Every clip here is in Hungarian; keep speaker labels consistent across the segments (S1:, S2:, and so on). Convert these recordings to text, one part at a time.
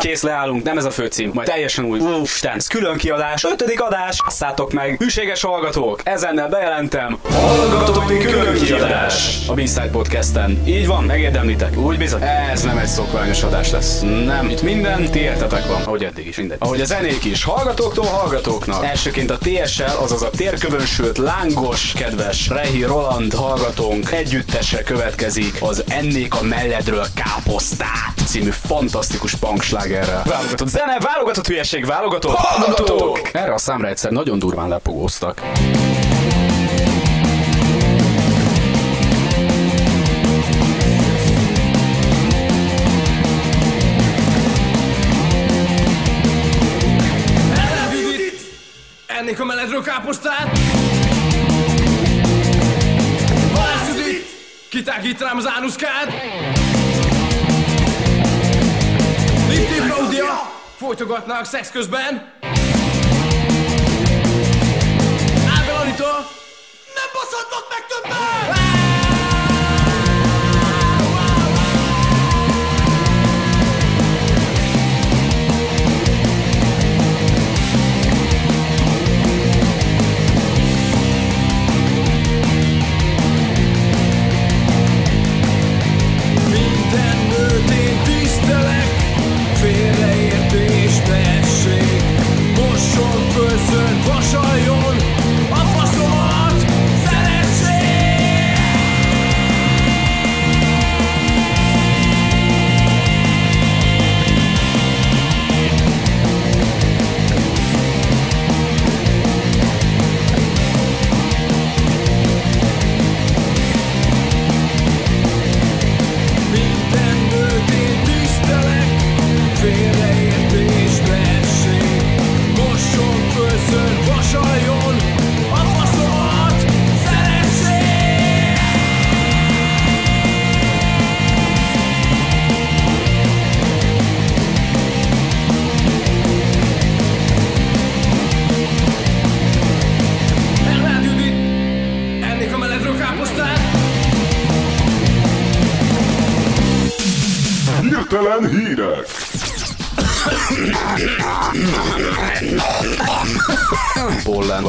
S1: Kész, leállunk, nem ez a főcím, majd teljesen új. Úristen, ez külön kiadás, ötödik adás, asszátok meg, hűséges hallgatók, ezennel bejelentem, hallgatói külön kiadás. A B-Side Podcasten. Így van, megérdemlitek, úgy bizony. Ez nem egy szokványos adás lesz. Nem, itt minden ti értetek van, ahogy eddig is, mindegy. Ahogy a zenék is, hallgatóktól hallgatóknak. Elsőként a TSL, azaz a térkövönsült, lángos, kedves Rehi Roland hallgatónk együttese következik az Ennék a melledről káposztát című fantasztikus punkslágerrel. Válogatott zene, válogatott hülyeség, válogatott hallgatók! Erre a számra egyszer nagyon durván lepogóztak.
S2: Ennék a meledről káposztát! Balázsd itt! Kitágít rám az ánuszkád! Lipti Claudia! Folytogatnak szex közben!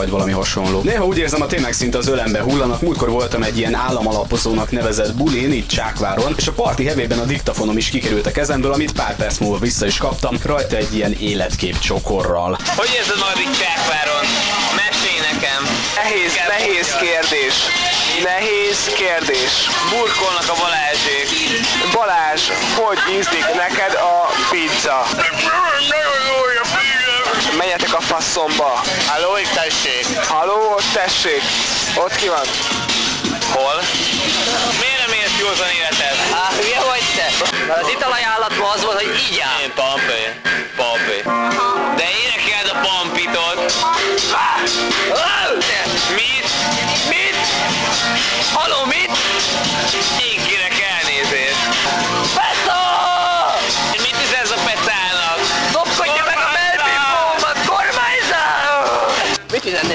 S1: Vagy valami hasonló. Néha úgy érzem, a tényleg szinte az ölembe hullanak. Múltkor voltam egy ilyen államalapozónak nevezett bulin itt Csákváron, és a parti hevében a diktafonom is kikerült a kezemből, amit pár perc múlva vissza is kaptam, rajta egy ilyen életkép csokorral.
S3: Hogy érzed magad itt Csákváron? Mesélj nekem.
S4: Nehéz, nehéz kérdés. Nehéz kérdés.
S3: Burkolnak a Balázsék.
S4: Balázs, hogy ízlik neked a pizza? Menjetek a faszomba.
S3: Halló, itt tessék.
S4: Haló, ott tessék. Ott ki van?
S3: Hol? Miért nem élsz józan életed?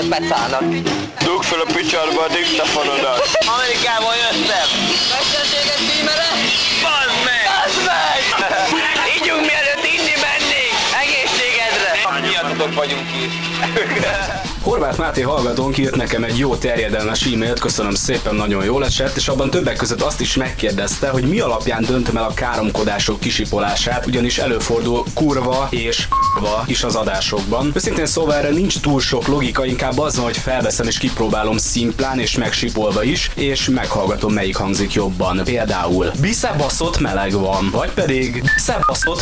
S5: Petának?
S4: Dugd fel a picsarba a diktafonodat.
S3: Amerikából jöttem.
S5: Mesterséges címere?
S3: Bazd meg!
S5: Az meg! Ígyunk mielőtt inni mennénk! Egészségedre!
S3: Miattatok vagyunk itt.
S1: Horváth Máté hallgatónk írt nekem egy jó terjedelmes e-mailt, köszönöm szépen, nagyon jól esett, és abban többek között azt is megkérdezte, hogy mi alapján döntöm el a káromkodások kisipolását, ugyanis előfordul kurva és kurva is az adásokban. Őszintén szóval erre nincs túl sok logika, inkább az van, hogy felveszem és kipróbálom szimplán és megsipolva is, és meghallgatom melyik hangzik jobban. Például biszebaszott meleg van, vagy pedig szebaszott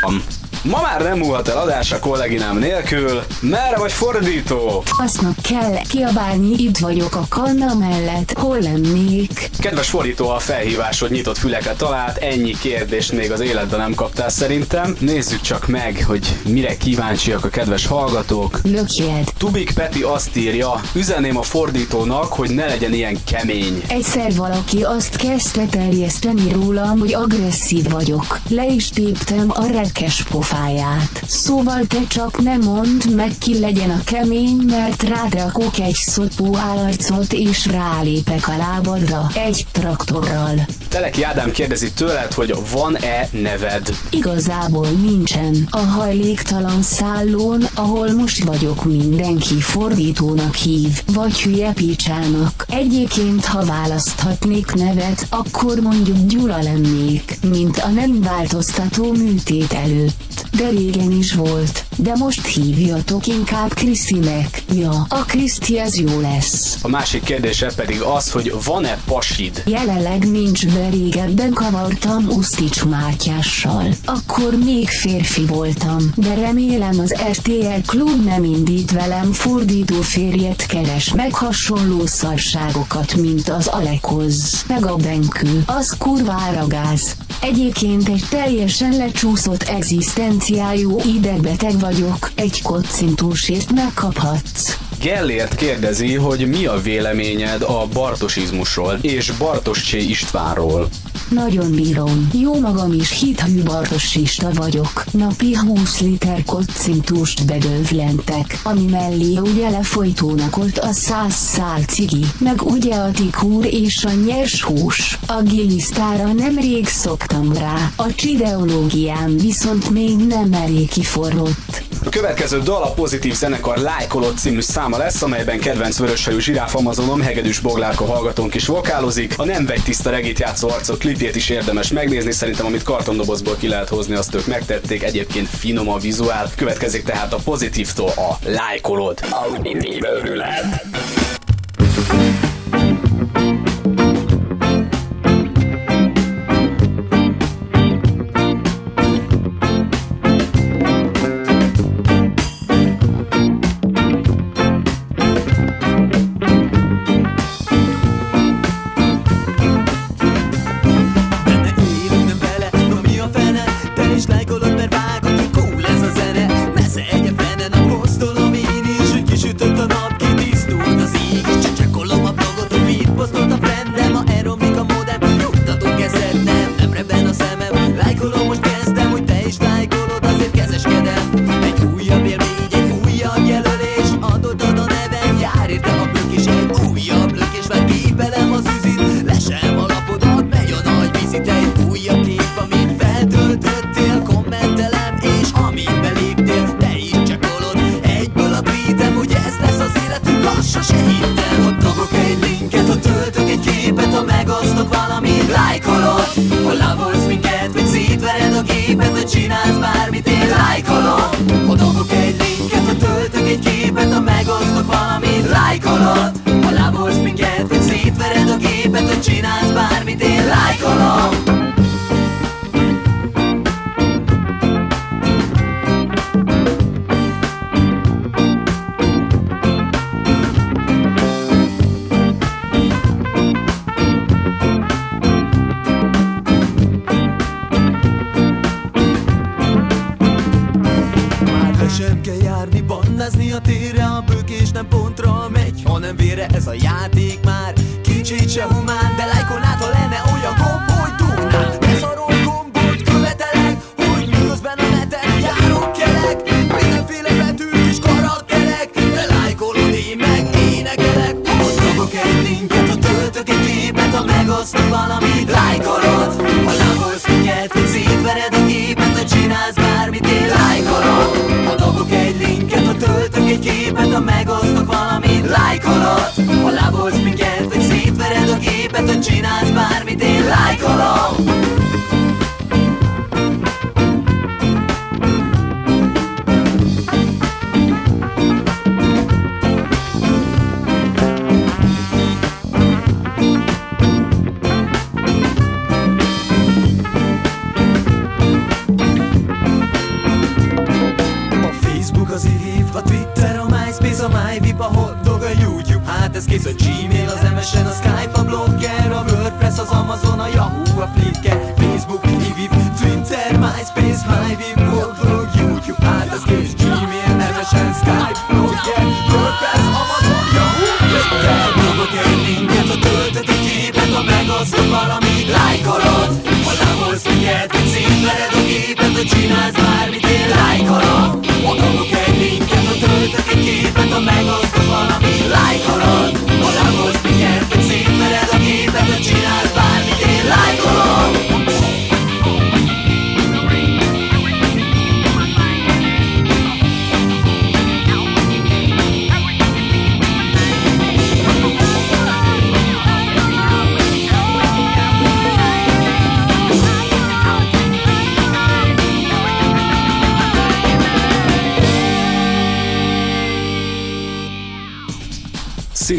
S1: van. Ma már nem múlhat el adás a kolléginám nélkül, merre vagy fordító?
S6: Aznak kell kiabálni, itt vagyok a kanna mellett, hol lennék?
S1: Kedves fordító, a felhívásod nyitott füleket talált, ennyi kérdést még az életben nem kaptál szerintem. Nézzük csak meg, hogy mire kíváncsiak a kedves hallgatók.
S6: Lökjed.
S1: Tubik Peti azt írja, üzenném a fordítónak, hogy ne legyen ilyen kemény.
S6: Egyszer valaki azt kezdte terjeszteni rólam, hogy agresszív vagyok. Le is téptem a rekkes pofát. Pofáját. Szóval te csak nem mondd meg ki legyen a kemény, mert rádrakok egy szopó állarcot és rálépek a lábadra egy traktorral.
S7: Teleki Ádám kérdezi tőled, hogy van-e neved?
S6: Igazából nincsen. A hajléktalan szállón, ahol most vagyok mindenki fordítónak hív, vagy hülye picsának. Egyébként ha választhatnék nevet, akkor mondjuk Gyula lennék, mint a nem változtató műtét előtt. De régen is volt, de most hívjatok inkább Krisztinek. Ja, a Kriszti ez jó lesz.
S7: A másik kérdése pedig az, hogy van-e pasid?
S6: Jelenleg nincs, de régebben kavartam Usztics Mátyással. Akkor még férfi voltam, de remélem az RTL klub nem indít velem fordító férjet keres meg hasonló szarságokat, mint az Alekoz. Meg a Benkő, az kurvára gáz. Egyébként egy teljesen lecsúszott egzisztenciájú idegbeteg vagyok, egy kocintósért megkaphatsz.
S7: Gellért kérdezi, hogy mi a véleményed a bartosizmusról és Bartoscsé Istvánról.
S6: Nagyon bírom. Jó magam is hithű bartosista vagyok. Napi 20 liter kocintúst bedövlentek, ami mellé ugye lefolytónak ott a száz szál cigi, meg ugye a tikúr és a nyers hús. A gilisztára nemrég szoktam rá, a csideológiám viszont még nem elég kiforrott.
S7: A következő dal a Pozitív Zenekar Lájkolott című száma lesz, amelyben kedvenc vöröshajú zsiráf Amazonom Hegedűs Boglárka hallgatónk is vokálozik. A nem vegy tiszta regit játszó arcok klipjét is érdemes megnézni, szerintem amit kartondobozból ki lehet hozni, azt ők megtették, egyébként finom a vizuál. Következik tehát a Pozitívtól a Lájkolod. Auditív örület.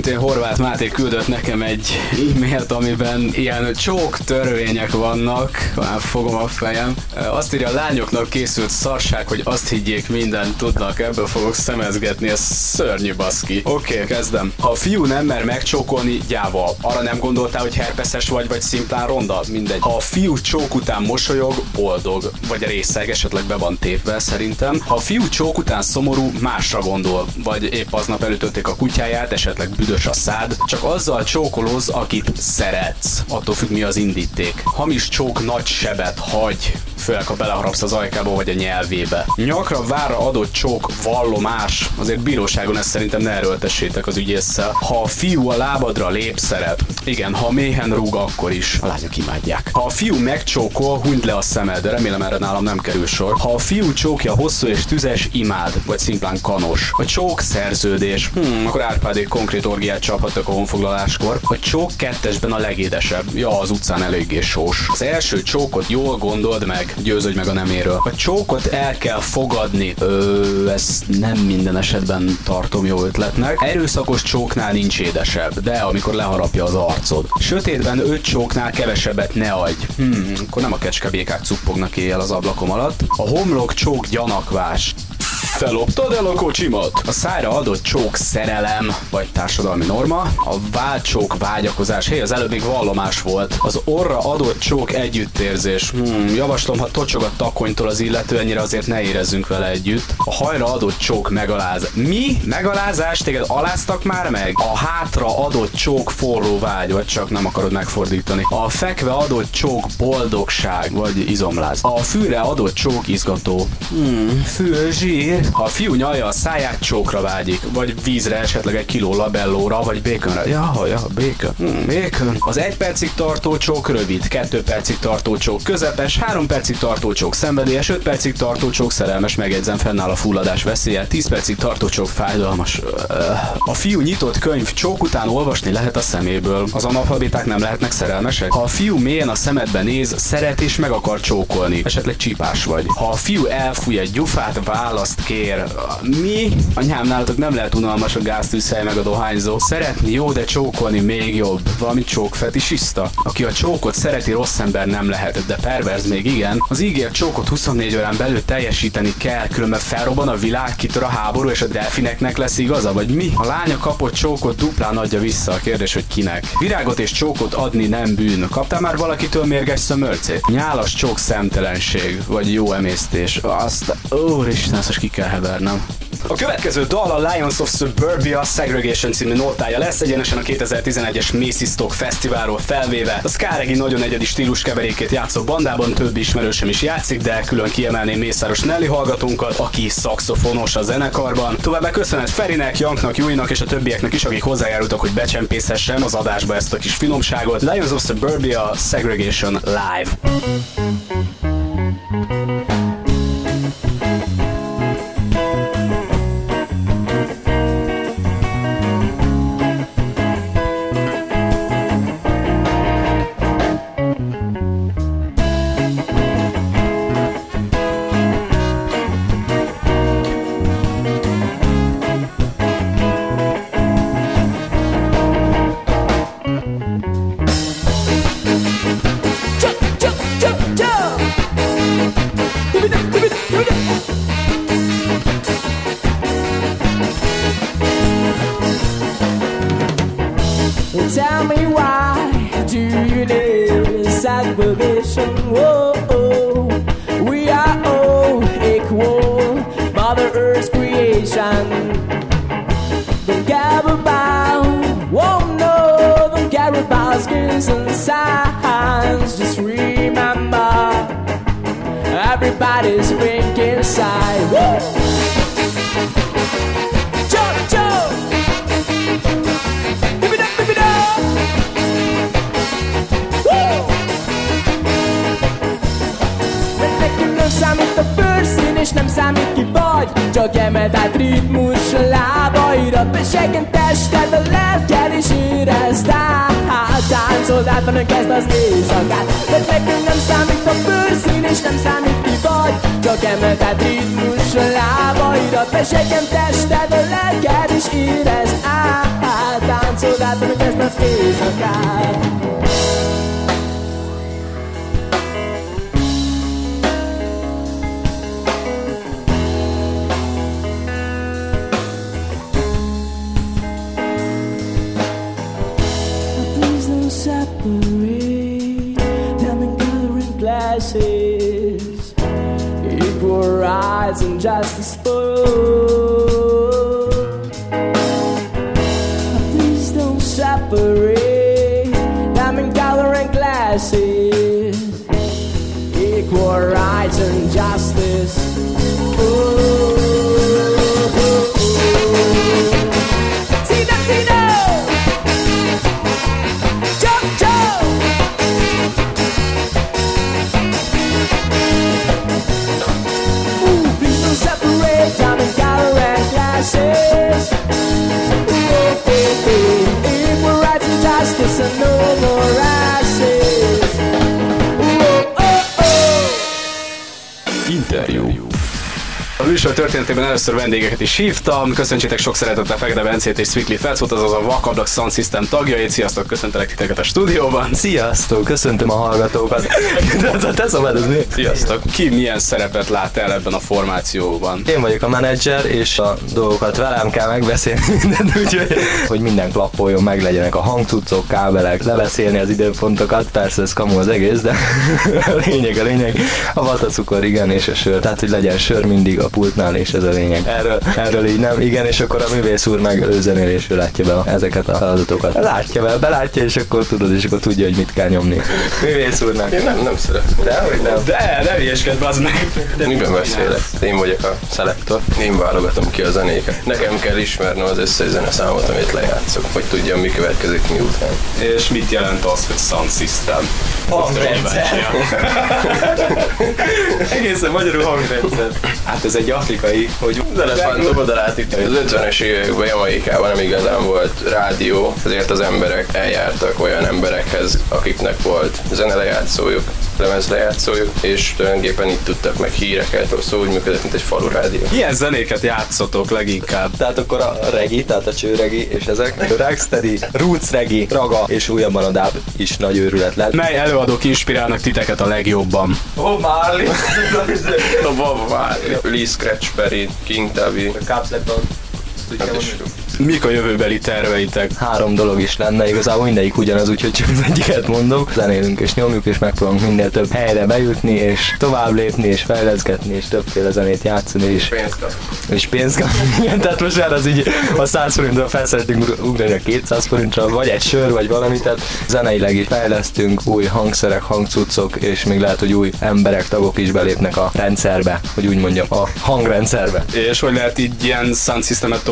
S1: Szintén Horváth Máté küldött nekem egy e-mailt, amiben ilyen csók törvények vannak, már fogom a fejem. Azt írja, a lányoknak készült szarság, hogy azt higgyék, mindent tudnak, ebből fogok szemezgetni, ez szörnyű baszki. Oké, okay, kezdem. Ha a fiú nem mer megcsókolni, gyáva. Arra nem gondoltál, hogy herpeszes vagy, vagy szimplán ronda? Mindegy. Ha a fiú csók után mosolyog, boldog. Vagy részeg, esetleg be van tépve szerintem. Ha a fiú csók után szomorú, másra gondol. Vagy épp aznap elütötték a kutyáját, esetleg büdös a szád. Csak azzal csókolóz, akit szeretsz. Attól függ, mi az indíték. Hamis csók nagy sebet hagy főleg ha beleharapsz az ajkába vagy a nyelvébe. Nyakra vára adott csók vallomás, azért bíróságon ezt szerintem ne erőltessétek az ügyésszel. Ha a fiú a lábadra lép, szeret. Igen, ha méhen rúg, akkor is. A lányok imádják. Ha a fiú megcsókol, hunyd le a szemed, de remélem erre nálam nem kerül sor. Ha a fiú csókja hosszú és tüzes, imád, vagy szimplán kanos. A csók szerződés. Hmm, akkor Árpádék konkrét orgiát csaphattak a honfoglaláskor. A csók kettesben a legédesebb. Ja, az utcán eléggé sós. Az első csókot jól gondold meg, győződj meg a neméről. A csókot el kell fogadni. Ö, ezt nem minden esetben tartom jó ötletnek. Erőszakos csóknál nincs édesebb, de amikor leharapja az arcod. Sötétben öt csóknál kevesebbet ne adj. Hmm, akkor nem a kecskebékák cuppognak éjjel az ablakom alatt. A homlok csók gyanakvás. Feloptad el a kocsimat? A szájra adott csók szerelem, vagy társadalmi norma. A válcsók vágyakozás. Hé, az előbb még vallomás volt. Az orra adott csók együttérzés. Hmm, javaslom, ha tocsog a takonytól az illető, ennyire azért ne érezzünk vele együtt. A hajra adott csók megaláz. Mi? Megalázás? Téged aláztak már meg? A hátra adott csók forró vágy, vagy csak nem akarod megfordítani. A fekve adott csók boldogság, vagy izomláz. A fűre adott csók izgató. Hmm, fű, zsír. Ha a fiú nyalja a száját, csókra vágyik, vagy vízre esetleg egy kiló labellóra, vagy békönre. Ja, ja, békön. Hmm, békön. Az egy percig tartó csók rövid, kettő percig tartó csók közepes, három percig tartó csók szenvedélyes, öt percig tartó csók szerelmes, megjegyzem fennáll a fulladás veszélye, 10 percig tartó csók fájdalmas. A fiú nyitott könyv csók után olvasni lehet a szeméből. Az analfabiták nem lehetnek szerelmesek. Ha a fiú mélyen a szemedbe néz, szeret és meg akar csókolni, esetleg csípás vagy. Ha a fiú elfúj egy gyufát, választ kér. Mi? Anyám, nálatok nem lehet unalmas a gáztűzhely meg a dohányzó. Szeretni jó, de csókolni még jobb. Valami csókfetisista. Aki a csókot szereti, rossz ember nem lehet, de perverz még igen. Az ígért csókot 24 órán belül teljesíteni kell, különben felrobban a világ, kitör a háború, és a delfineknek lesz igaza, vagy mi? A lánya kapott csókot duplán adja vissza, a kérdés, hogy kinek. Virágot és csókot adni nem bűn. Kaptál már valakitől mérges szömörcét? Nyálas csók szemtelenség, vagy jó emésztés. Azt, úristen, most ki kell hevernem. A következő dal a Lions of Suburbia Segregation című nótája lesz, egyenesen a 2011-es Macy Stock Fesztiválról felvéve. A Skáregi nagyon egyedi stílus keverékét játszó bandában több ismerősöm is játszik, de külön kiemelném Mészáros Nelly hallgatónkat, aki szakszofonos a zenekarban. Továbbá köszönet Ferinek, Janknak, Jújnak és a többieknek is, akik hozzájárultak, hogy becsempészhessem az adásba ezt a kis finomságot. Lions of Suburbia Segregation Live.
S8: Számít ki vagy Csak emeld át ritmus a lábaidat Besegen tested a lelked és érezd át. Táncold át, hanem kezd az éjszakát De nekünk nem számít a bőrszín és nem számít ki vagy. Csak emelted ritmus a lábaidat Mesegen tested, a lelked is érezd át. Táncold át, amit ez már éjszakát and
S1: just but történetében először vendégeket is hívtam. Köszöntsétek sok szeretettel Fekete Bencét és Strictly Felszót, azaz a Vakablak Sound System tagjait. Sziasztok, köszöntelek titeket a stúdióban.
S9: Sziasztok, köszöntöm a hallgatókat. Ez a te szabad, ez mi?
S1: Sziasztok. Ki milyen szerepet lát el ebben a formációban?
S9: Én vagyok a menedzser, és a dolgokat velem kell megbeszélni mindent, úgyhogy hogy minden klappoljon, meg legyenek a hangcuccok, kábelek, lebeszélni az időpontokat, persze ez kamu az egész, de a lényeg, a lényeg, a vatacukor, igen, és a sör, tehát hogy legyen sör mindig a pultnál, és ez a lényeg. Erről, erről így nem, igen, és akkor a művész úr meg őzenélésül látja be ezeket a feladatokat. Látja be, belátja, és akkor tudod, és akkor tudja, hogy mit kell nyomni. Művész úrnak.
S10: Én nem, nem szeretem.
S9: De, hogy nem.
S1: De, ne hülyeskedj, bazd meg.
S10: Miben beszélek? Én vagyok a szelektor, én válogatom ki a zenéket. Nekem kell ismernem az összes zeneszámot, amit lejátszok, hogy tudjam, mi következik miután.
S1: És mit jelent az, hogy Sound System?
S9: Hangrendszer. Egészen magyarul hangrendszer. Hát ez egy afrikai, hogy
S10: De lesz már dobodalát itt. Az 50-es években Jamaikában nem igazán volt rádió, ezért az emberek eljártak olyan emberekhez, akiknek volt zenelejátszójuk, lemezlejátszójuk, és tulajdonképpen itt tudtak meg híreket, szó úgy működött, mint egy falu rádió.
S1: Milyen zenéket játszotok leginkább?
S9: Tehát akkor a regi, tehát a csőregi, és ezek a rocksteady, roots regi, raga, és újabban a dub is nagy őrület lett.
S1: Mely előadók inspirálnak titeket a legjobban?
S9: Oh, Marley!
S10: A Bob Marley, Lee Scratch Perry, King Tavi,
S9: Capleton.
S10: hát is
S1: Mik a jövőbeli terveitek?
S9: Három dolog is lenne, igazából mindegyik ugyanaz, úgyhogy csak az egyiket mondom. Zenélünk és nyomjuk, és megpróbálunk minél több helyre bejutni, és tovább lépni, és fejleszgetni, és többféle zenét játszani, és
S10: pénzt kap.
S9: és pénzt kapni. Tehát most már az így a 100 forintról fel szeretnénk ug- ugrani a 200 forintra, vagy egy sör, vagy valami, tehát zeneileg is fejlesztünk, új hangszerek, hangcuccok, és még lehet, hogy új emberek, tagok is belépnek a rendszerbe, hogy úgy mondjam, a hangrendszerbe.
S1: És hogy lehet így ilyen sound systemet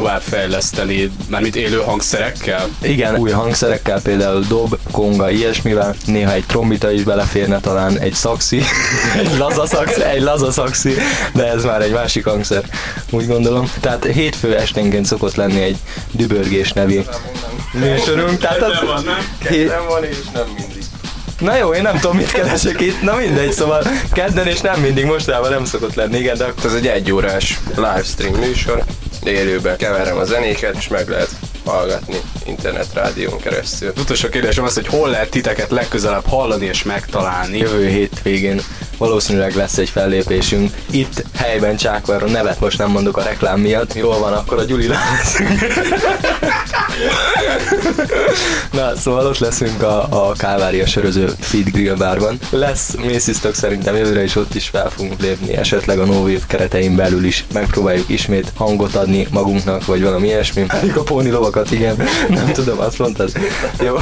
S1: továbbfejleszteni, mármint élő hangszerekkel?
S9: Igen, új hangszerekkel, például dob, konga, ilyesmivel, néha egy trombita is beleférne, talán egy szaxi, egy laza szaxi, egy laza szaxi, de ez már egy másik hangszer, úgy gondolom. Tehát hétfő esténként szokott lenni egy dübörgés nevű műsorunk, tehát az, Hé-
S10: Nem van és nem mindig.
S9: Na jó, én nem tudom, mit keresek itt, na mindegy, szóval kedden és nem mindig, mostában nem szokott lenni, igen, de akkor
S10: Ez egy egyórás livestream műsor, élőben keverem a zenéket, és meg lehet hallgatni internetrádión keresztül.
S1: Az utolsó kérdésem az, hogy hol lehet titeket legközelebb hallani és megtalálni?
S9: jövő hétvégén valószínűleg lesz egy fellépésünk. Itt helyben Csákváron, nevet most nem mondok a reklám miatt. Jól van, akkor a Gyuli leszünk. Na, szóval ott leszünk a, a Kávária söröző Feed Grill bárban. Lesz Macy's szerintem jövőre is ott is fel fogunk lépni, esetleg a No Wave keretein belül is megpróbáljuk ismét hangot adni magunknak, vagy valami ilyesmi. Pedig a póni lovakat, igen. Nem tudom, azt mondtad. Jó.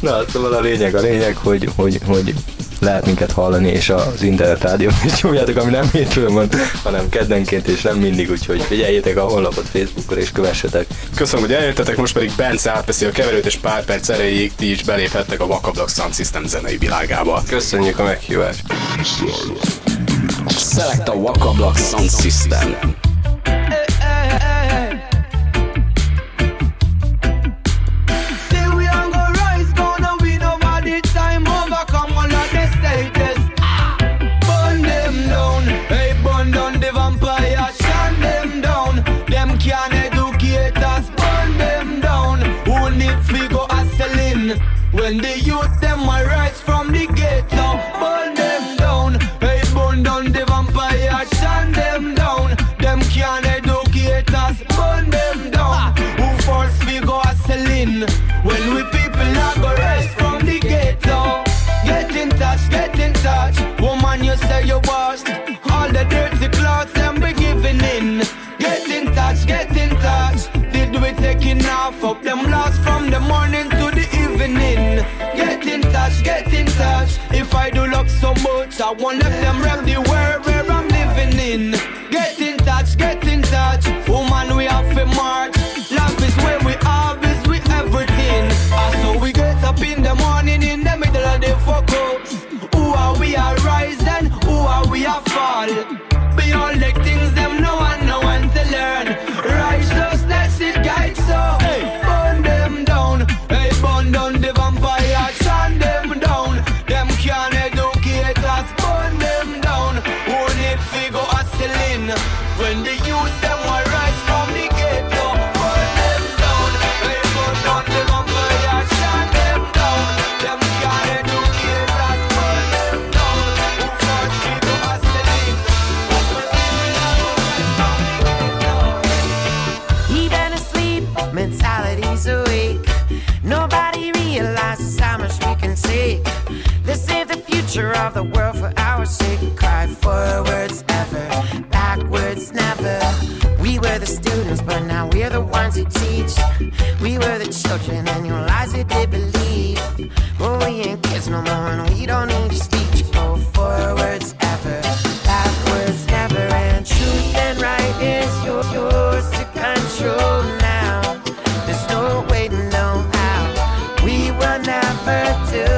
S9: Na, szóval a lényeg, a lényeg, hogy, hogy, hogy lehet minket hallani, és az internet rádiót is nyomjátok, ami nem hétfőn van, hanem keddenként, és nem mindig, úgyhogy figyeljétek a honlapot Facebookon, és kövessetek.
S1: Köszönöm, hogy eljöttetek, most pedig Bence átveszi a keverőt, és pár perc erejéig ti is beléphettek a Vakablak Sound System zenei világába.
S10: Köszönjük a meghívást!
S1: Select a Vakablak Sound System.
S11: boots. I won't let them rap the world. refer to.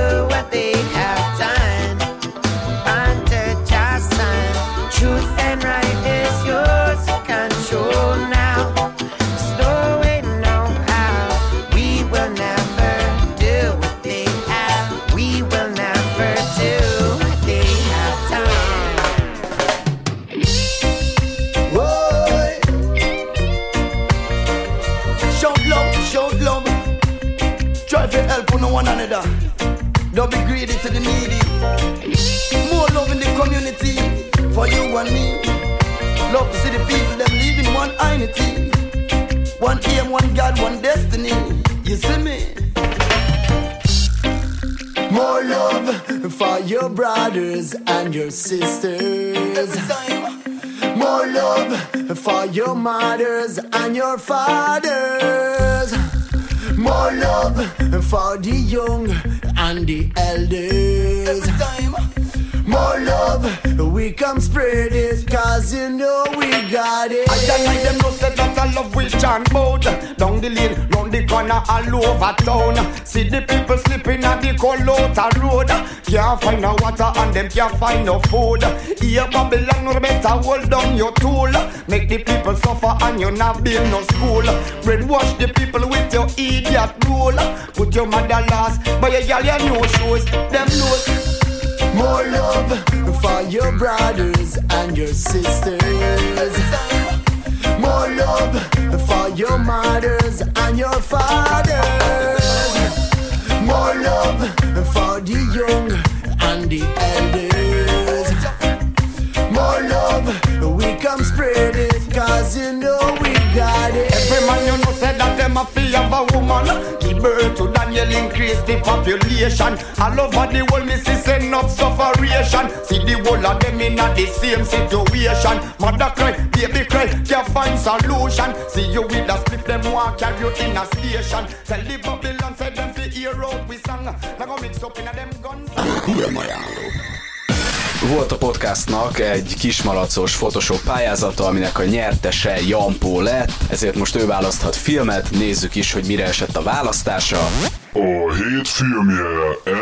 S11: Sisters. More love for your mothers and your fathers. More love for the young and the elders. More love, we come spread it, cause you know we got it.
S12: I don't like them no say that I love we chant bout Down the lane, round the corner, all over town. See the people sleeping at the Colota road. Can't find no water and them can't find no food. Here Babylon, no better hold down your tool. Make the people suffer and you not build no school. Brainwash the people with your idiot rule. Put your mother last, buy a girl your new shoes. Them knows
S11: More love for your brothers and your sisters. More love for your mothers and your fathers. More love for the young and the elders. More love, we come spread it, cause you know
S12: you know said that them a fear of a woman. Give birth to Daniel increase the population. All over the world me see say enough sufferation See the whole of them in a the same situation. Mother cry, baby cry, can't find solution. See you with a split them want carry you in a station. Tell the Babylon say them fi hear out we song. Now go mix up in a them guns
S1: Volt a podcastnak egy kismalacos Photoshop pályázata, aminek a nyertese Jampó lett, ezért most ő választhat filmet, nézzük is, hogy mire esett a választása.
S13: A hét filmje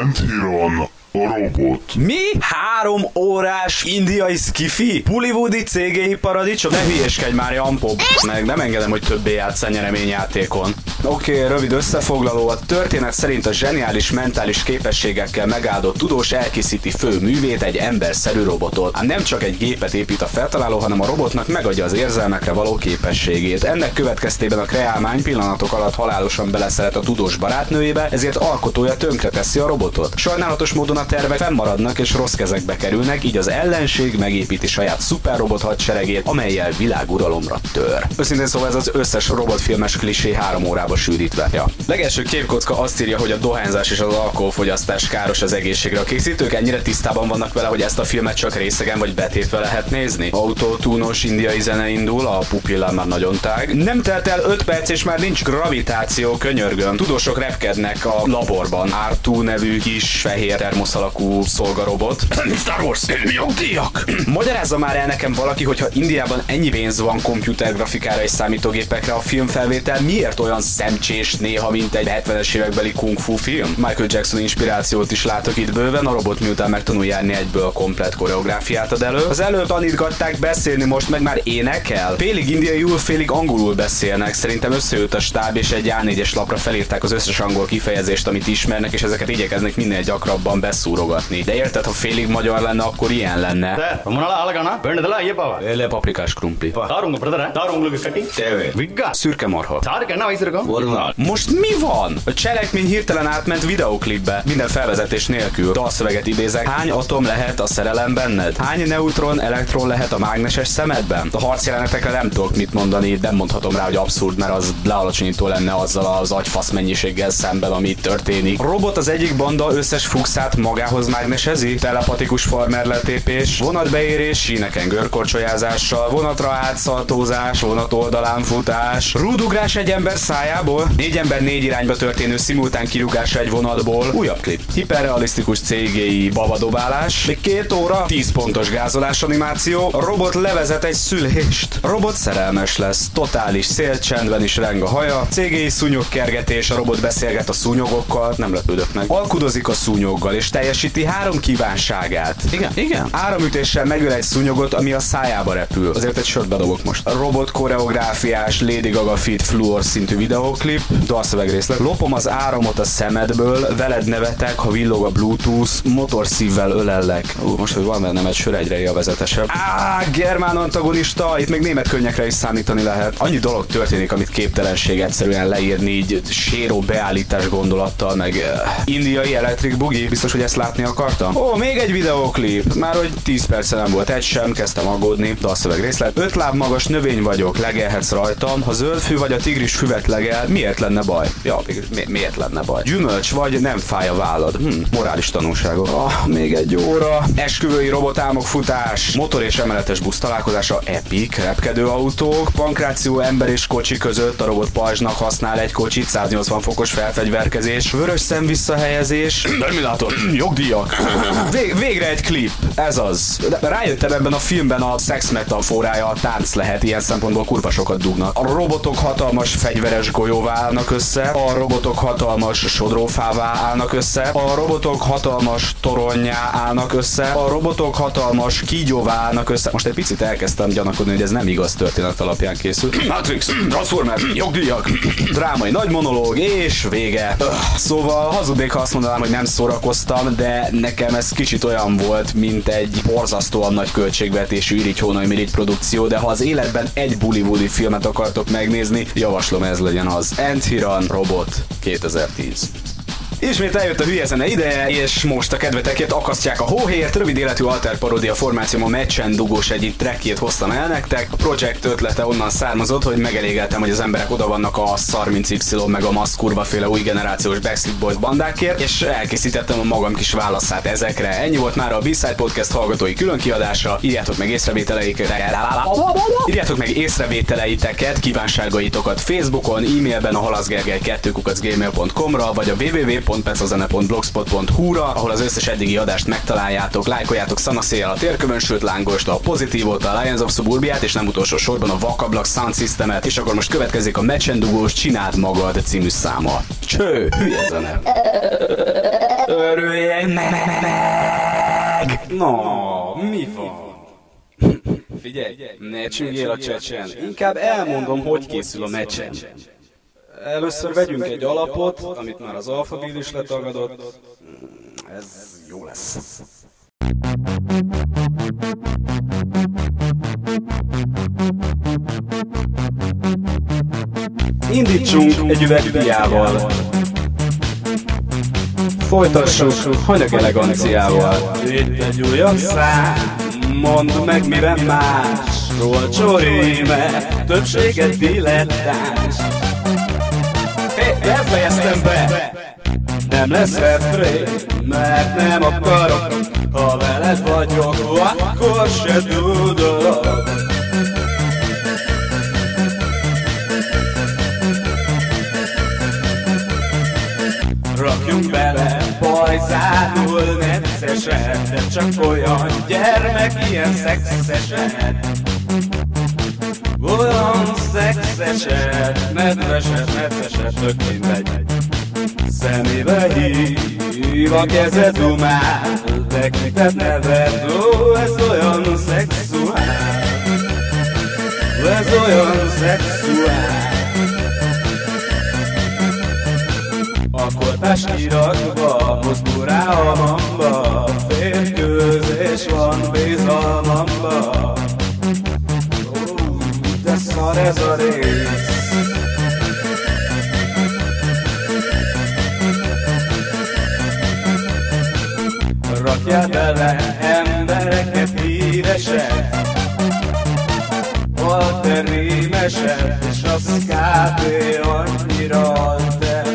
S13: Antiron A robot.
S1: Mi? Három órás indiai skifi? Hollywoodi cégéi paradicsom? Ne hülyeskedj már, Jampó, meg nem engedem, hogy többé játsz nyereményjátékon. Oké, okay, rövid összefoglaló. A történet szerint a zseniális mentális képességekkel megáldott tudós elkészíti fő művét egy emberszerű robotot. Ám nem csak egy gépet épít a feltaláló, hanem a robotnak megadja az érzelmekre való képességét. Ennek következtében a kreálmány pillanatok alatt halálosan beleszeret a tudós barátnőjébe, ezért alkotója tönkreteszi a robotot. Sajnálatos módon a tervek fennmaradnak és rossz kezekbe kerülnek, így az ellenség megépíti saját szuperrobot hadseregét, amelyel világuralomra tör. Őszintén szóval ez az összes robotfilmes klisé három órába sűrítve. Ja. Legelső képkocka azt írja, hogy a dohányzás és az alkoholfogyasztás káros az egészségre. A készítők ennyire tisztában vannak vele, hogy ezt a filmet csak részegen vagy betétve lehet nézni. Autótúnos indiai zene indul, a pupillám már nagyon tág. Nem telt el 5 perc és már nincs gravitáció, könyörgöm. Tudósok repkednek a laborban. R2 nevű kis fehér termosz alakú szolgarobot. Star Wars, jogdíjak! Magyarázza már el nekem valaki, hogyha Indiában ennyi pénz van komputergrafikára és számítógépekre, a filmfelvétel miért olyan szemcsés néha, mint egy 70-es évekbeli kung fu film? Michael Jackson inspirációt is látok itt bőven, a robot miután megtanul járni egyből a komplet koreográfiát ad elő. Az előbb tanítgatták beszélni, most meg már énekel. Félig indiaiul, félig angolul beszélnek. Szerintem összejött a stáb és egy A4-es lapra felírták az összes angol kifejezést, amit ismernek, és ezeket igyekeznek minél gyakrabban beszúrogatni. De érted, ha félig magyar lenne, akkor ilyen lenne.
S14: முன்னால ஆளுக்கானா வேண்டதெல்லாம் ஐயப்பாவா
S1: Ele paprikás krumpli.
S14: Sir உங்க பிரதரா சார் உங்களுக்கு கட்டிங் தேவை விக்கா
S1: Szürke marha.
S14: சாருக்கு என்ன வயசு இருக்கும் ஒரு நாள்
S1: Most mi van? A cselekmény hirtelen átment videoklipbe, minden felvezetés nélkül. Dalszöveget idézek. Hány atom lehet a szerelem benned? Hány neutron, elektron lehet a mágneses szemedben? A harcjelenetekre nem tudok mit mondani, nem mondhatom rá, hogy abszurd, mert az lealacsonyító lenne azzal az agyfasz mennyiséggel szemben, ami itt történik. A robot az egyik banda összes fuxát magához mágnesezi, telepatikus farmer letépés, vonatbeérés, síneken görkorcsolyázással, vonatra átszaltózás, vonat oldalán futás, rúdugrás egy ember szájából, négy ember négy irányba történő szimultán kirúgása egy vonatból, újabb klip, hiperrealisztikus CGI babadobálás, még két óra, 10 pontos gázolás animáció, a robot levezet egy szülést, a robot szerelmes lesz, totális szélcsendben is reng a haja, CGI szúnyog kergetés, a robot beszélget a szúnyogokkal, nem lepődök meg, alkudozik a szúnyoggal és teljesíti három kívánságát. Igen, igen. Áramütéssel megöl egy szúnyogot, ami a szájába repül. Azért egy sört bedobok most. A robot koreográfiás Lady Gaga Fit fluor szintű videoklip, dalszövegrészlet. Lopom az áramot a szemedből, veled nevetek, ha villog a bluetooth, motorszívvel ölellek. Ú, most, hogy van bennem egy sör egyre élvezetesebb. Á, germán antagonista, itt még német könnyekre is számítani lehet. Annyi dolog történik, amit képtelenség egyszerűen leírni így séró beállítás gondolattal, meg uh, indiai electric boogie, biztos, hogy ezt látni akartam. Ó, még egy videoklip, már hogy 10 perce nem volt egy sem, kezdtem aggódni, dalszöveg részlet. Öt láb magas növény vagyok, legelhetsz rajtam, ha zöld fű vagy a tigris füvet legel, miért lenne baj? Ja, végül mi- miért lenne baj? Gyümölcs vagy, nem fáj a vállad. Hm, morális tanulságok. Ah, még egy óra. Esküvői robotálmok futás, motor és emeletes busz találkozása, epic, repkedő autók, pankráció ember és kocsi között, a robot pajzsnak használ egy kocsit, 180 fokos felfegyverkezés, vörös szem visszahelyezés, Terminátor, jogdíjak. Vég, végre egy klip, ez az. De rájöttem ebben a filmben a szex metaforája, a tánc lehet, ilyen szempontból kurva sokat dugnak. A robotok hatalmas fegyveres golyóvá állnak össze, a robotok hatalmas sodrófává állnak össze, a robotok hatalmas toronyá állnak össze, a robotok hatalmas kígyóvá állnak össze. Most egy picit elkezdtem gyanakodni, hogy ez nem igaz történet alapján készült. Matrix, Transformer, jogdíjak, drámai nagy monológ, és vége. Öh, Szóval hazudnék, ha azt mondanám, hogy nem szórakoztam, de nekem ez kicsit olyan volt, mint egy borzasztóan nagy költségvetésű irigy hónai mirigy produkció, de ha az életben egy Bollywoodi filmet akartok megnézni, javaslom ez legyen az Ant Robot 2010. Ismét eljött a hülye zene ideje, és most a kedvetekért akasztják a hóhért. Rövid életű alter paródia formációm a meccsen dugós egyik trackjét hoztam el nektek. A projekt ötlete onnan származott, hogy megelégeltem, hogy az emberek oda vannak a 30Y meg a Masz féle új generációs Backstreet Boys bandákért, és elkészítettem a magam kis válaszát ezekre. Ennyi volt már a B-Side Podcast hallgatói külön kiadása. Írjátok meg észrevételeiket. Írjátok meg észrevételeiteket, kívánságaitokat Facebookon, e-mailben a halaszgergely 2 ra vagy a www www.pecazene.blogspot.hu-ra, ahol az összes eddigi adást megtaláljátok, lájkoljátok szanaszéjjel a térkövön, sőt lángost, a pozitívot, a Lions of Suburbiát, és nem utolsó sorban a Vakablak Sound Systemet, és akkor most következik a Mecsendugós Csináld Magad című száma. Cső, hülye zene. Örüljen meg! No, mi van? Figyelj, ne csüngél a csecsen. Inkább elmondom, hogy készül a meccsen. Először vegyünk egy alapot, amit már az alfabil is letagadott. Ez jó lesz. Indítsunk egy üveg piával. Folytassuk hanyag eleganciával. Itt egy újabb szám, mondd meg miben más. Olcsó ríme, többséget dilettáns. Hey, fejeztem be! Nem lesz refré, mert nem akarok. Ha veled vagyok, akkor se tudok Rakjunk bele pajzánul neccesen De csak olyan gyermek ilyen szexesen Olyan szexeset, nedveset, nedveset, tök mindegy. Szemébe hív a kezed umál Tekintet neved, ó, ez olyan szexuál. Ez olyan szexuál. A kortás iratba, mozdul rá a mamba Férkőzés van bizalmamba szar ez a rész Rakjál bele embereket híresek Walter rímeset És az kb. annyira alter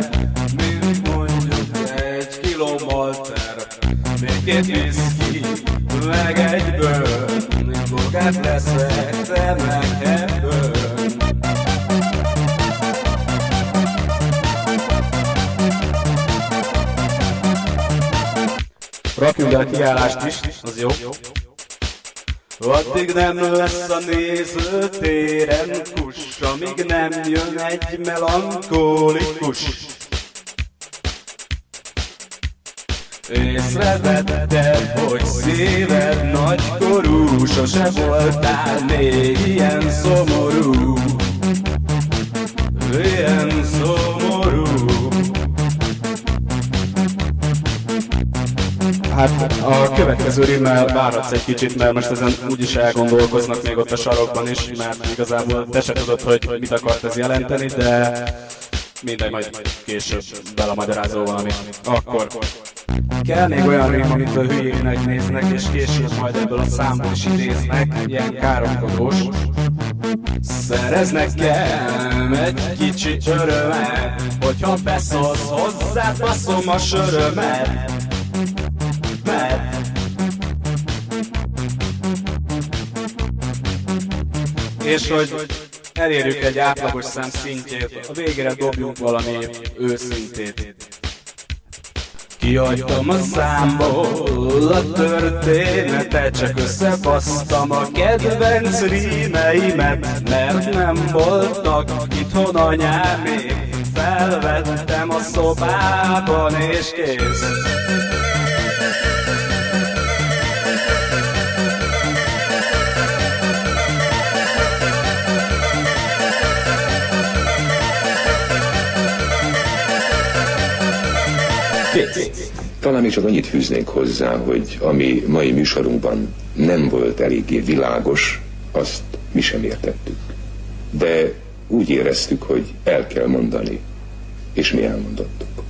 S1: Mint mondjuk egy kiló malter Még két viszki, meg egy bőr Bogát leszek, te meg ebből Rakjunk el kiállást is, az jó. Addig nem lesz a nézőtéren kus, amíg nem jön egy melankólikus. Észrevetted, hogy szíved nagykorú, sose voltál még ilyen szomorú. Hát a következő rimmel váradsz egy kicsit, mert most ezen úgyis elgondolkoznak még ott a sarokban is, mert igazából te se tudod, hogy mit akart ez jelenteni, de mindegy, majd később belemagyarázol valami. Akkor kell még olyan rím, amit a hülyének néznek, és később majd ebből a számból is idéznek, ilyen káromkodós. Szerez nekem egy kicsi örömet, hogyha beszólsz hozzá, baszom a sörömet. Mert és hogy elérjük egy átlagos szám szintjét, a végére dobjunk valami őszintét. Kihagytam a számból a történetet, csak összebasztam a kedvenc rímeimet, mert nem voltak itthon anyámék. Felvettem a szobában és kész.
S15: Talán még csak annyit fűznénk hozzá, hogy ami mai műsorunkban nem volt eléggé világos, azt mi sem értettük. De úgy éreztük, hogy el kell mondani, és mi elmondottuk.